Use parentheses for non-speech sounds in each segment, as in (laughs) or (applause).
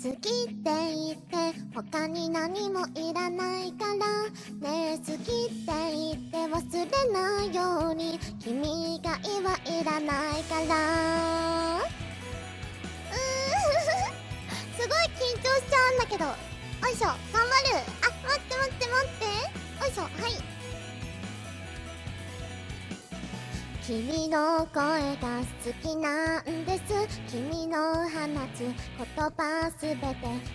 好きって言って他に何もいらないから。ねえ好きって言って忘れないように。君以外はいらないから。うー (laughs) すごい緊張しちゃうんだけど。よいしょ頑張る。あ待って待って待って。よいしょはい。君の声が好きなんです。君の放つ言葉すべて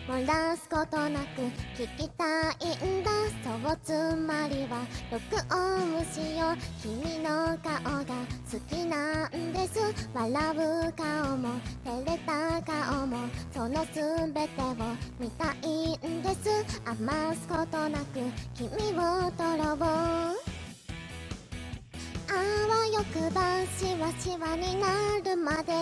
漏らすことなく聞きたいんだ。そうつまりは録音しよう。君の顔が好きなんです。笑う顔も照れた顔もそのすべてを見たいんです。余すことなく君を取ろうしわしわになるまで。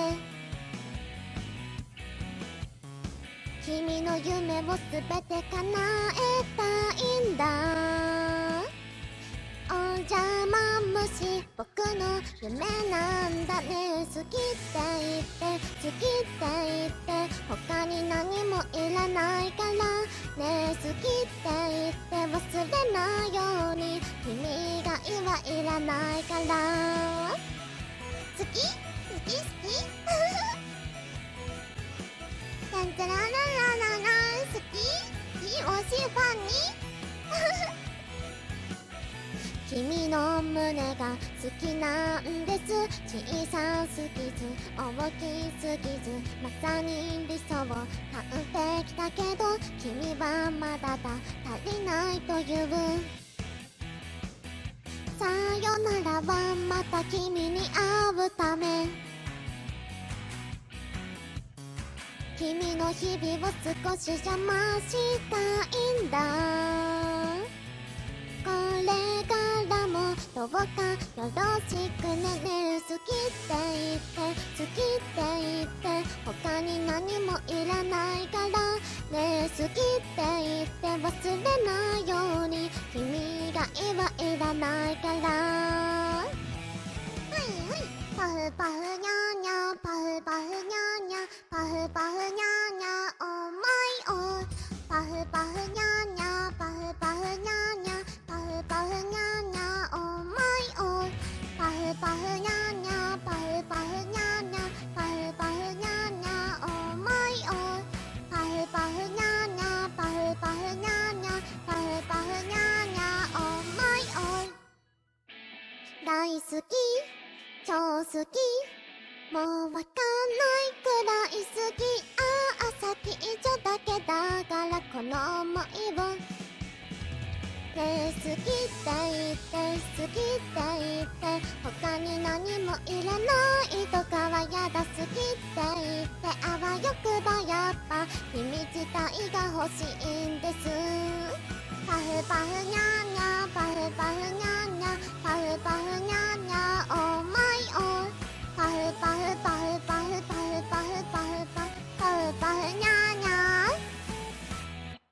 君の夢をすべて叶えたいんだ。お邪魔虫僕の夢なんだね。好きって言って好きって言って他に何もいらないからね。好きって言って忘れないように。君以外はいらないから。君の胸が好きなんです。小さすぎず大きすぎずまさに理想を完璧だけど君はまだだ足りないという。さよならはまた君に会うため。君の日々を少し邪魔したいんだ。ろしくねね好きって言って好きって言って他に何もいらないからね好きって言って忘れないように君以外はいらないから。はいはい。パフパフニャーニャーパフパフニャーニャーパフパフニャーニャーオーマイオーパフパフニャーパフニャーニャパフパフニャーニャパフパフニャーニャーオーマイオーパフパフニャーニャパフパフニャーニャパフパフニャーニャーオーマイオー大好き。超好き。もうわかんないくらい好き。ああ先以上だけだからこの想いをねえ好き。って言って好き。ってもいらないとかはやだ好きって言ってあわよくばやっぱ君自体が欲しいんです。パフパフニャ